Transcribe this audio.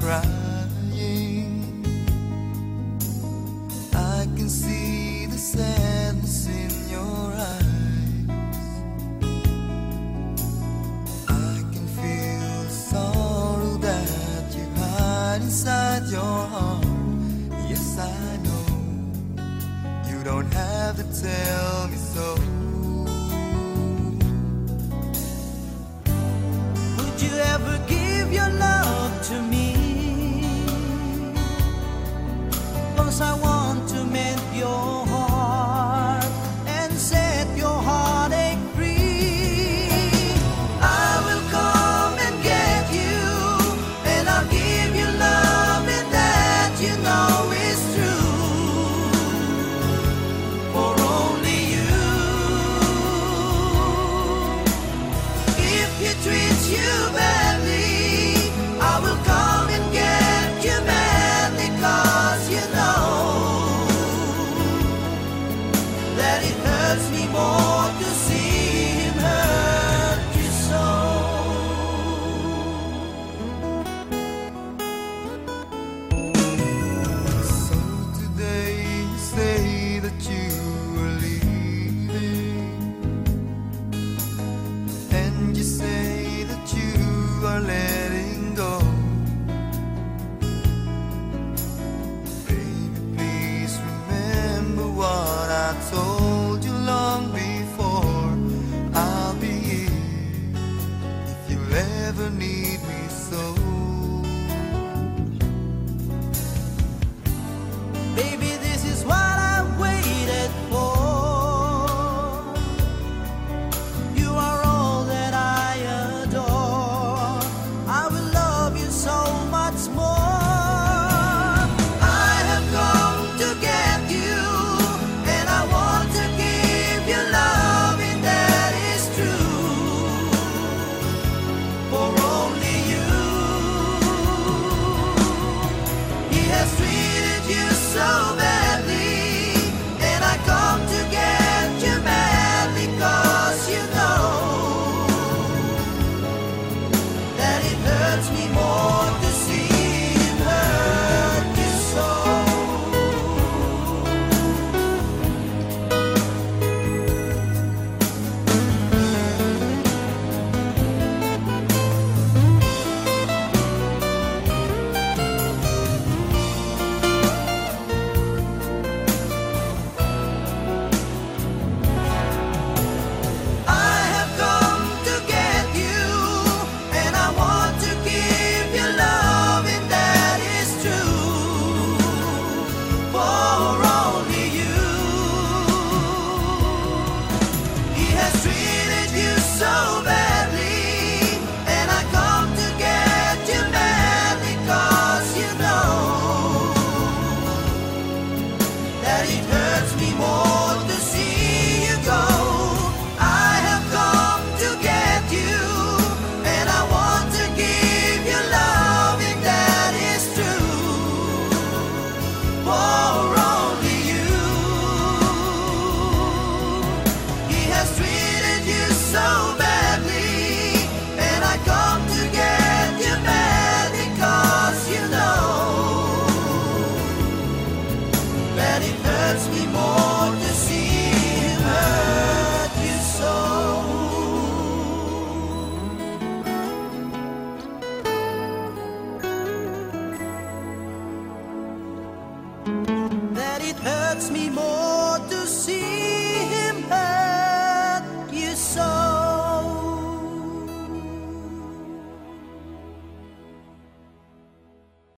crying. I can see the sadness in your eyes. I can feel the sorrow that you hide inside your heart. Yes, I know you don't have to tell me so. I want Baby, Hurts me more